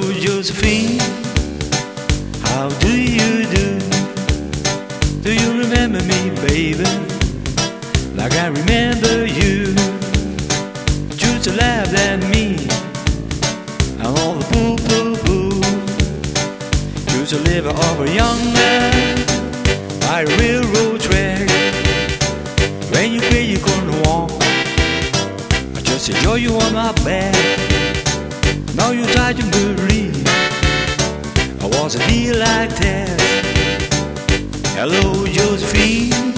Josephine. How do you do? Do you remember me, baby? Like I remember you. Used to laugh at me and all the boo boo boo. Used to live off a young man by a railroad track. When you pay, you're gonna walk. I just enjoy you on my back. Was a like that. Hello, Josephine.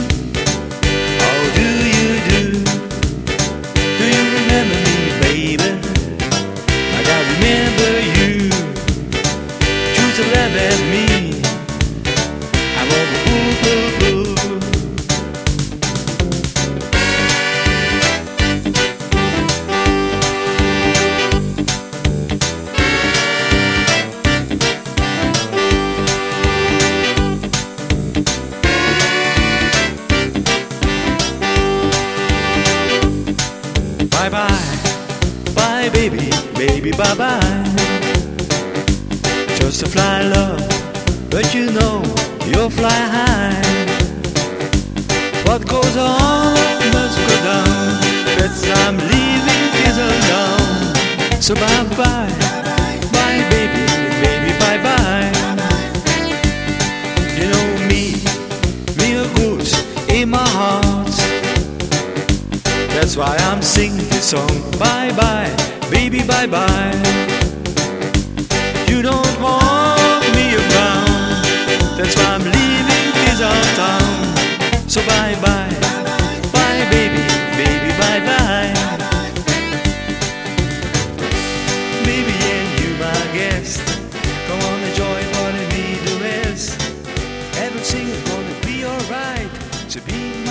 Bye baby, baby bye bye. Just a fly love, but you know you'll fly high. What goes on That's why I'm singing this song. Bye bye, baby, bye bye. You don't want me around. That's why I'm leaving this old town. So bye bye, bye baby, baby, bye bye. Baby, yeah, you my guest. Come on, enjoy party me the rest. Everything is gonna be alright. To be